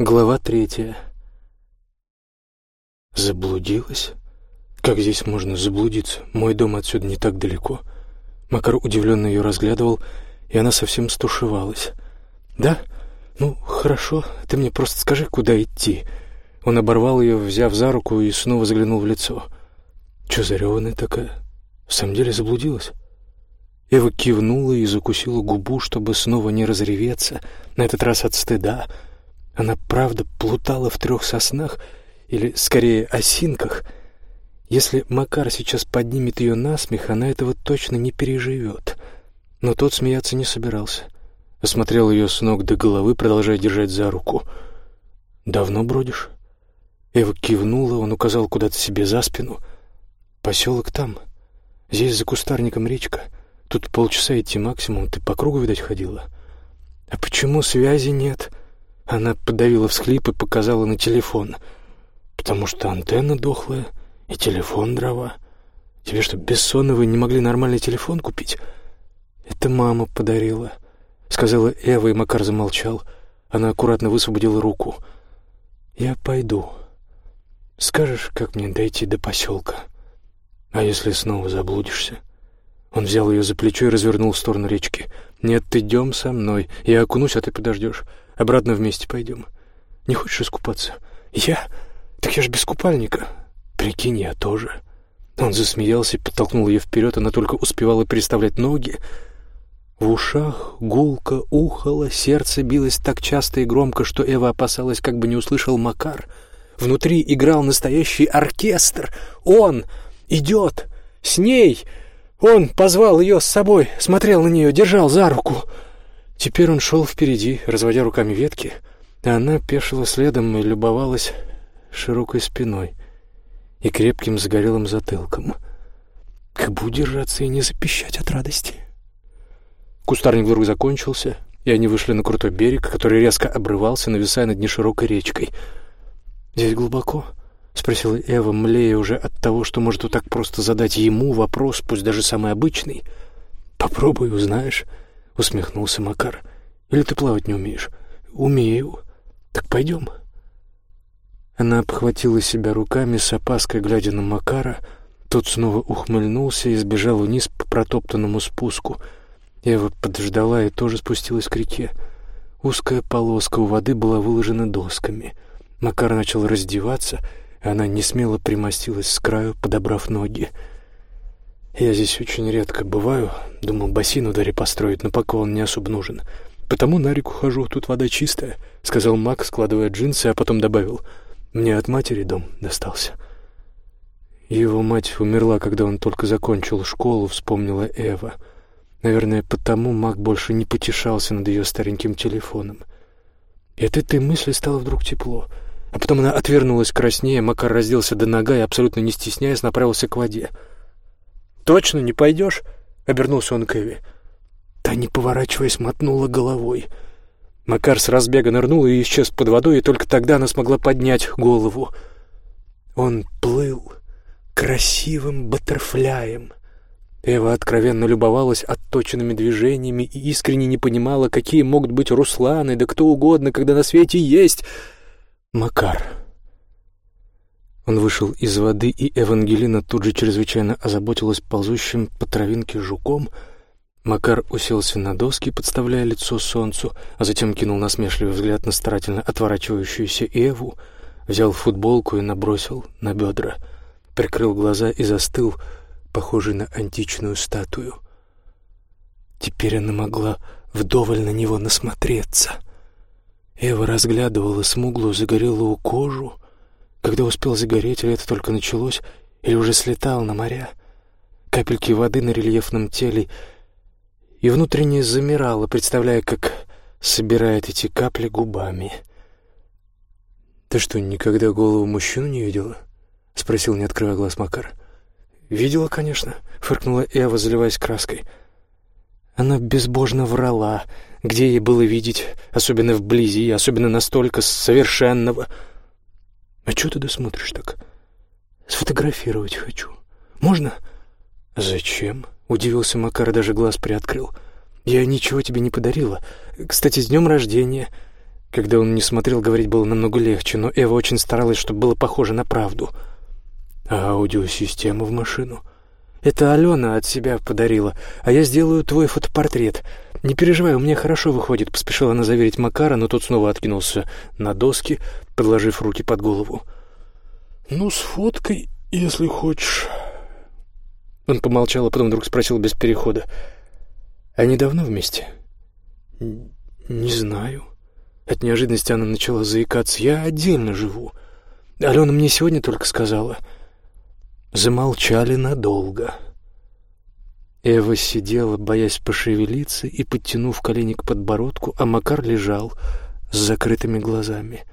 Глава третья. Заблудилась? Как здесь можно заблудиться? Мой дом отсюда не так далеко. Макар удивленно ее разглядывал, и она совсем стушевалась. «Да? Ну, хорошо. Ты мне просто скажи, куда идти». Он оборвал ее, взяв за руку, и снова заглянул в лицо. «Че зареванная такая? В самом деле заблудилась?» Эва кивнула и закусила губу, чтобы снова не разреветься, на этот раз от стыда — она правда плутала в трех соснах, или, скорее, осинках. Если Макар сейчас поднимет ее на смех, она этого точно не переживет. Но тот смеяться не собирался. Осмотрел ее с ног до головы, продолжая держать за руку. «Давно бродишь?» Эва кивнула, он указал куда-то себе за спину. «Поселок там. Здесь за кустарником речка. Тут полчаса идти максимум. Ты по кругу, видать, ходила?» «А почему связи нет?» Она подавила всхлип и показала на телефон. «Потому что антенна дохлая и телефон дрова. Тебе что, бессонного не могли нормальный телефон купить?» «Это мама подарила», — сказала Эва, и Макар замолчал. Она аккуратно высвободила руку. «Я пойду. Скажешь, как мне дойти до поселка? А если снова заблудишься?» Он взял ее за плечо и развернул в сторону речки. «Нет, идем со мной. Я окунусь, а ты подождешь. Обратно вместе пойдем. Не хочешь искупаться? Я? Так я ж без купальника. Прикинь, я тоже. Он засмеялся и подтолкнул ее вперед. Она только успевала переставлять ноги. В ушах гулко ухало, сердце билось так часто и громко, что Эва опасалась, как бы не услышал Макар. Внутри играл настоящий оркестр. Он идет с ней. Он позвал ее с собой, смотрел на нее, держал за руку. Теперь он шел впереди, разводя руками ветки, а она пешила следом и любовалась широкой спиной и крепким загорелым затылком. Как бы удержаться и не запищать от радости. Кустарник вдруг закончился, и они вышли на крутой берег, который резко обрывался, нависая над неширокой речкой. «Здесь глубоко?» — спросила Эва, млея уже от того, что может вот так просто задать ему вопрос, пусть даже самый обычный. «Попробуй, узнаешь» усмехнулся Макар. «Или ты плавать не умеешь?» «Умею. Так пойдем». Она обхватила себя руками с опаской, глядя на Макара. Тот снова ухмыльнулся и сбежал вниз по протоптанному спуску. Ева подождала и тоже спустилась к реке. Узкая полоска у воды была выложена досками. Макар начал раздеваться, она несмело примостилась с краю, подобрав ноги. Я здесь очень редко бываю. Думал, бассейн в дворе построить, но пока он не особо нужен. Потому на реку хожу, тут вода чистая», — сказал Мак, складывая джинсы, а потом добавил. «Мне от матери дом достался». Его мать умерла, когда он только закончил школу, вспомнила Эва. Наверное, потому Мак больше не потешался над ее стареньким телефоном. И от этой мысли стало вдруг тепло. А потом она отвернулась краснее, Макар разделся до нога и, абсолютно не стесняясь, направился к воде. «Точно не пойдешь?» — обернулся он к Эви. Та, не поворачиваясь, мотнула головой. Макар с разбега нырнул и исчез под водой, и только тогда она смогла поднять голову. Он плыл красивым баттерфляем. Эва откровенно любовалась отточенными движениями и искренне не понимала, какие могут быть Русланы, да кто угодно, когда на свете есть Макар. Он вышел из воды, и Евангелина тут же чрезвычайно озаботилась ползущим по травинке жуком. Макар уселся на доски, подставляя лицо солнцу, а затем кинул насмешливый взгляд на старательно отворачивающуюся Эву, взял футболку и набросил на бедра, прикрыл глаза и застыл, похожий на античную статую. Теперь она могла вдоволь на него насмотреться. Эва разглядывала смуглую загорелую кожу, когда успел загореть, или это только началось, или уже слетал на моря. Капельки воды на рельефном теле, и внутренне замирало, представляя, как собирает эти капли губами. «Ты что, никогда голову мужчину не видела?» — спросил, не открывая глаз Макар. «Видела, конечно», — фыркнула Эва, заливаясь краской. Она безбожно врала, где ей было видеть, особенно вблизи, особенно настолько совершенного — «А чего ты досмотришь так?» «Сфотографировать хочу. Можно?» «Зачем?» — удивился Макар, даже глаз приоткрыл. «Я ничего тебе не подарила. Кстати, с днем рождения!» Когда он не смотрел, говорить было намного легче, но Эва очень старалась, чтобы было похоже на правду. А аудиосистема в машину? Это Алена от себя подарила, а я сделаю твой фотопортрет. Не переживай, у меня хорошо выходит, поспешила она заверить Макара, но тот снова откинулся на доски, подложив руки под голову. Ну, с фоткой, если хочешь. Он помолчал, а потом вдруг спросил без перехода. Они давно вместе? Не знаю. От неожиданности она начала заикаться. Я отдельно живу. Алена мне сегодня только сказала. Замолчали надолго. Эва сидела, боясь пошевелиться и подтянув колени к подбородку, а Макар лежал с закрытыми глазами.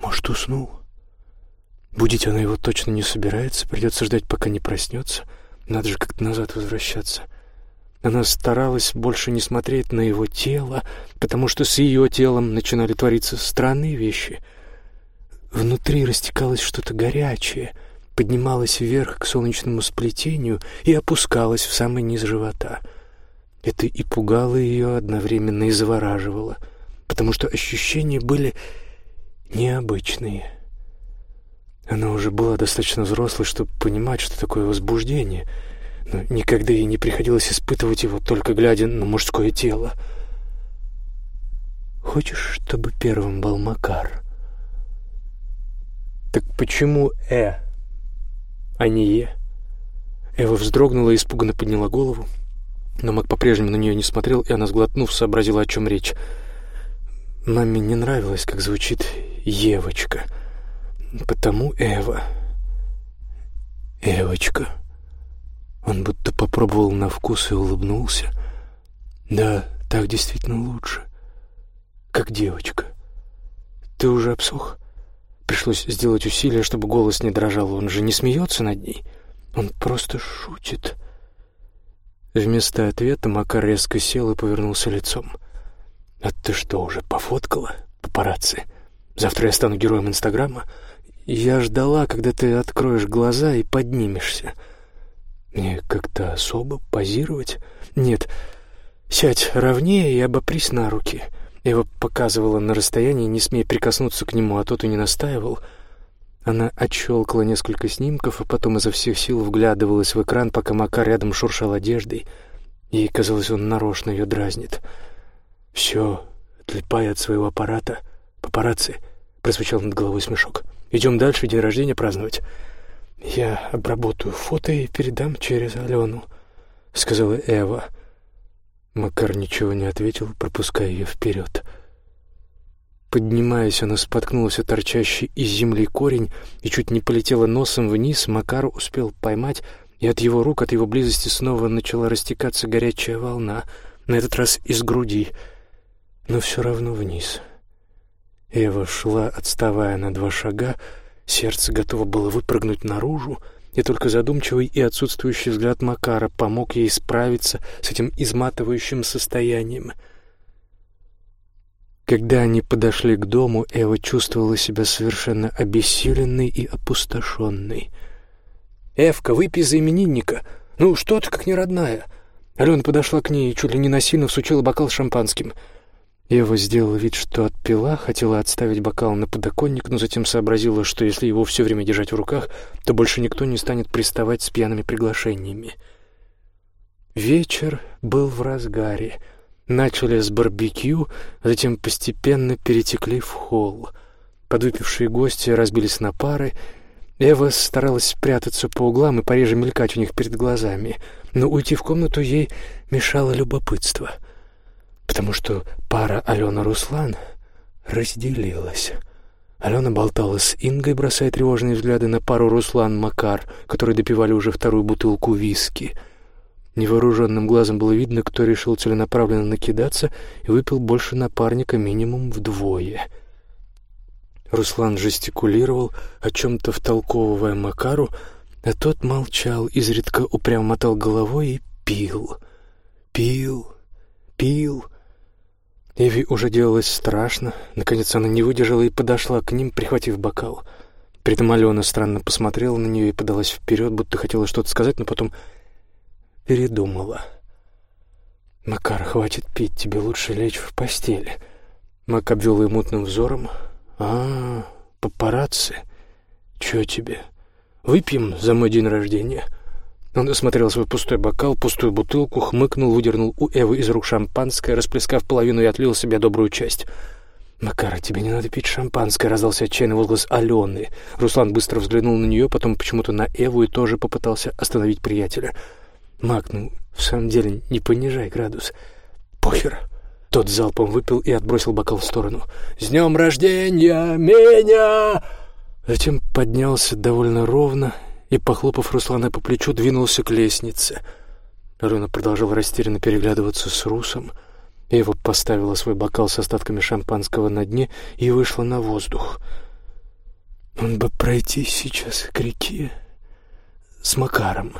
Может, уснул? Будить она его точно не собирается, придется ждать, пока не проснется. Надо же как-то назад возвращаться. Она старалась больше не смотреть на его тело, потому что с ее телом начинали твориться странные вещи. Внутри растекалось что-то горячее, поднималось вверх к солнечному сплетению и опускалось в самый низ живота. Это и пугало ее одновременно, и завораживало, потому что ощущения были необычные. Она уже была достаточно взрослой, чтобы понимать, что такое возбуждение — но никогда ей не приходилось испытывать его, только глядя на мужское тело. «Хочешь, чтобы первым был Макар?» «Так почему «э», а не «е»?» Эва вздрогнула и испуганно подняла голову. Но Мак по-прежнему на нее не смотрел, и она, сглотнув, сообразила, о чем речь. Маме не нравилось, как звучит «Евочка». Потому Эва. «Эвочка». Он будто попробовал на вкус и улыбнулся. «Да, так действительно лучше. Как девочка. Ты уже обсох?» Пришлось сделать усилие, чтобы голос не дрожал. Он же не смеется над ней. Он просто шутит. Вместо ответа Макар резко сел и повернулся лицом. «А ты что, уже пофоткала, папарацци? Завтра я стану героем Инстаграма. Я ждала, когда ты откроешь глаза и поднимешься». Мне как-то особо позировать? Нет. Сядь ровнее и обопрись на руки. Ева показывала на расстоянии, не смея прикоснуться к нему, а тот и не настаивал. Она отщелкала несколько снимков, а потом изо всех сил вглядывалась в экран, пока Макар рядом шуршал одеждой. Ей казалось, он нарочно ее дразнит. «Все, отлипая от своего аппарата. Папарацци», — прозвучал над головой смешок. «Идем дальше, день рождения праздновать». «Я обработаю фото и передам через Алену», — сказала Эва. Макар ничего не ответил, пропуская ее вперед. Поднимаясь, она споткнулась о торчащий из земли корень и чуть не полетела носом вниз. Макар успел поймать, и от его рук, от его близости снова начала растекаться горячая волна, на этот раз из груди, но все равно вниз. Эва шла, отставая на два шага, — Сердце готово было выпрыгнуть наружу, и только задумчивый и отсутствующий взгляд Макара помог ей справиться с этим изматывающим состоянием. Когда они подошли к дому, Эва чувствовала себя совершенно обессиленной и опустошенной. «Эвка, выпей за именинника! Ну, что ты, как не родная!» Алена подошла к ней и чуть ли не насильно всучила бокал с шампанским — Ева сделала вид, что отпила, хотела отставить бокал на подоконник, но затем сообразила, что если его все время держать в руках, то больше никто не станет приставать с пьяными приглашениями. Вечер был в разгаре. Начали с барбекю, затем постепенно перетекли в холл. Подвыпившие гости разбились на пары. Эва старалась спрятаться по углам и пореже мелькать у них перед глазами, но уйти в комнату ей мешало любопытство — потому что пара Алена-Руслан разделилась. Алена болтала с Ингой, бросая тревожные взгляды на пару Руслан-Макар, которые допивали уже вторую бутылку виски. Невооруженным глазом было видно, кто решил целенаправленно накидаться и выпил больше напарника минимум вдвое. Руслан жестикулировал, о чем-то втолковывая Макару, а тот молчал, изредка упрямо мотал головой и пил. Пил, пил, Эви уже делалось страшно. Наконец она не выдержала и подошла к ним, прихватив бокал. При этом Алена странно посмотрела на нее и подалась вперед, будто хотела что-то сказать, но потом передумала. «Макар, хватит пить, тебе лучше лечь в постели». Мак обвел ее мутным взором. «А, папарацци? Чё тебе? Выпьем за мой день рождения?» Он осмотрел свой пустой бокал, пустую бутылку, хмыкнул, выдернул у Эвы из рук шампанское, расплескав половину и отлил себе добрую часть. «Макара, тебе не надо пить шампанское», — раздался отчаянный возглас Алены. Руслан быстро взглянул на нее, потом почему-то на Эву и тоже попытался остановить приятеля. «Мак, ну, в самом деле, не понижай градус. Похер». Тот залпом выпил и отбросил бокал в сторону. «С днем рождения меня!» Затем поднялся довольно ровно и, похлопав Руслана по плечу, двинулся к лестнице. Рона продолжал растерянно переглядываться с Русом. Ева поставила свой бокал с остатками шампанского на дне и вышла на воздух. «Он бы пройти сейчас к реке с Макаром».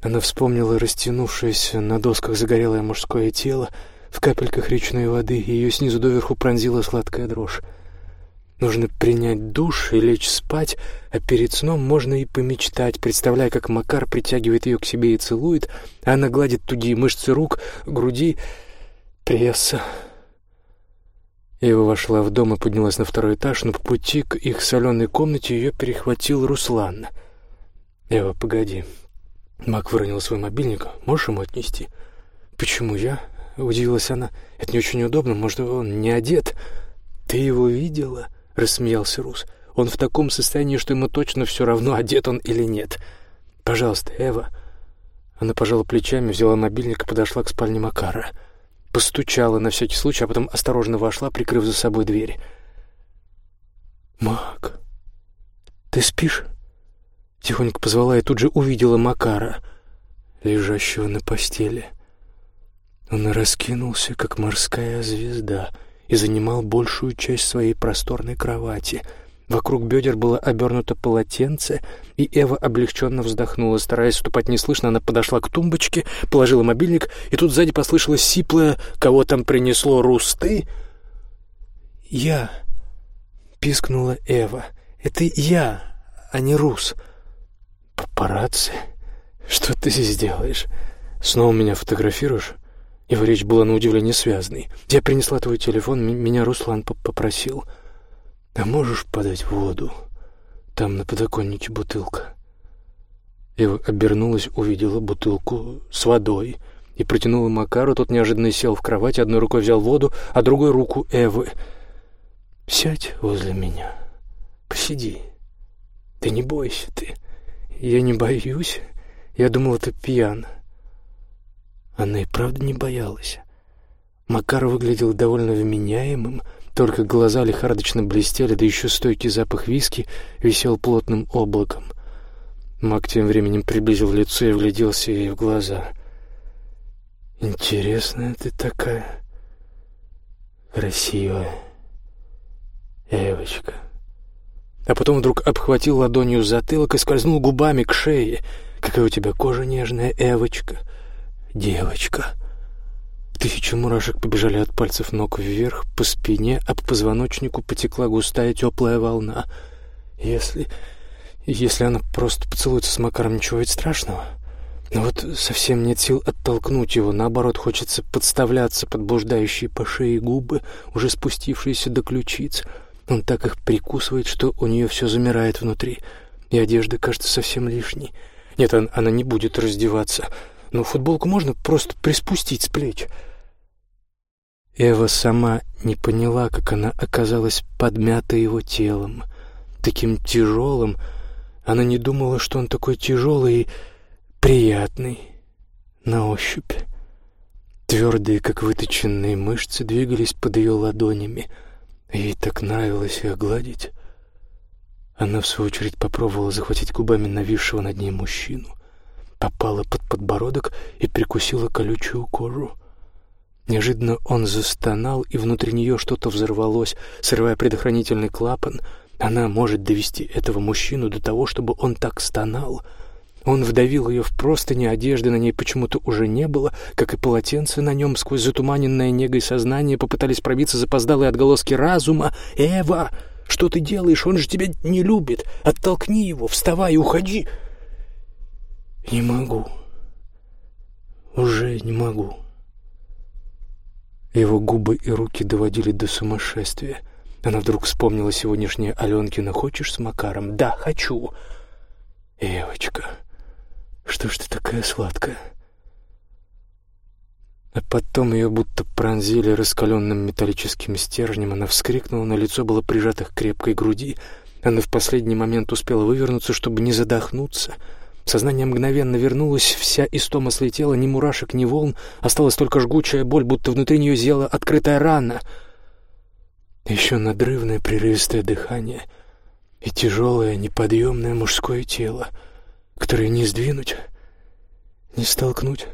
Она вспомнила растянувшееся на досках загорелое мужское тело в капельках речной воды, и ее снизу доверху пронзила сладкая дрожь. Нужно принять душ и лечь спать, а перед сном можно и помечтать, представляя, как Макар притягивает ее к себе и целует, а она гладит тугие мышцы рук, груди, пресса. Ева вошла в дом и поднялась на второй этаж, но по пути к их соленой комнате ее перехватил Руслан. «Ева, погоди». Мак выронил свой мобильник. «Можешь ему отнести?» «Почему я?» — удивилась она. «Это не очень удобно. Может, он не одет?» «Ты его видела?» — рассмеялся Рус. «Он в таком состоянии, что ему точно все равно, одет он или нет. Пожалуйста, Эва». Она пожала плечами, взяла мобильник и подошла к спальне Макара. Постучала на всякий случай, а потом осторожно вошла, прикрыв за собой дверь. «Мак, ты спишь?» Тихонько позвала и тут же увидела Макара, лежащего на постели. Он раскинулся, как морская звезда — и занимал большую часть своей просторной кровати. Вокруг бедер было обернуто полотенце, и Эва облегченно вздохнула. Стараясь ступать неслышно, она подошла к тумбочке, положила мобильник, и тут сзади послышалось сиплое «Кого там принесло, Русты?» «Я», — пискнула Эва. «Это я, а не Рус». «Папарацци? Что ты здесь делаешь? Снова меня фотографируешь?» Его речь была на удивление связной. «Я принесла твой телефон, меня Руслан попросил. А можешь подать воду? Там на подоконнике бутылка». Ева обернулась, увидела бутылку с водой и протянула Макару. Тот неожиданно сел в кровать, одной рукой взял воду, а другой — руку Эвы. «Сядь возле меня, посиди. Ты не бойся, ты. Я не боюсь. Я думала, ты пьян». Она и правда не боялась. Макар выглядел довольно вменяемым, только глаза лихорадочно блестели, да еще стойкий запах виски висел плотным облаком. Мак тем временем приблизил лицо и вгляделся ей в глаза. «Интересная ты такая, красивая девочка». А потом вдруг обхватил ладонью затылок и скользнул губами к шее. «Какая у тебя кожа нежная, Эвочка!» Девочка. Тысячи мурашек побежали от пальцев ног вверх, по спине, а по позвоночнику потекла густая теплая волна. Если... если она просто поцелуется с Макаром, ничего ведь страшного. Но вот совсем нет сил оттолкнуть его, наоборот, хочется подставляться под блуждающие по шее губы, уже спустившиеся до ключиц. Он так их прикусывает, что у нее все замирает внутри, и одежда кажется совсем лишней. Нет, она не будет раздеваться — но футболку можно просто приспустить с плеч. Эва сама не поняла, как она оказалась подмята его телом, таким тяжелым. Она не думала, что он такой тяжелый и приятный на ощупь. Твердые, как выточенные мышцы, двигались под ее ладонями. Ей так нравилось их гладить. Она, в свою очередь, попробовала захватить губами нависшего над ней мужчину — попала под подбородок и прикусила колючую кожу. Неожиданно он застонал, и внутри нее что-то взорвалось, срывая предохранительный клапан. Она может довести этого мужчину до того, чтобы он так стонал. Он вдавил ее в простыни, одежды на ней почему-то уже не было, как и полотенце на нем, сквозь затуманенное негой сознание попытались пробиться запоздалые отголоски разума. «Эва, что ты делаешь? Он же тебя не любит! Оттолкни его, вставай уходи!» Не могу. Уже не могу. Его губы и руки доводили до сумасшествия. Она вдруг вспомнила сегодняшнее Аленкина «Хочешь с Макаром?» «Да, хочу!» «Евочка, что ж ты такая сладкая?» А потом ее будто пронзили раскаленным металлическим стержнем. Она вскрикнула, но лицо было прижато к крепкой груди. Она в последний момент успела вывернуться, чтобы не задохнуться. Сознание мгновенно вернулось, вся истома слетела, ни мурашек, ни волн. Осталась только жгучая боль, будто внутри нее зияла открытая рана. Еще надрывное прерывистое дыхание и тяжелое неподъемное мужское тело, которое не сдвинуть, не столкнуть.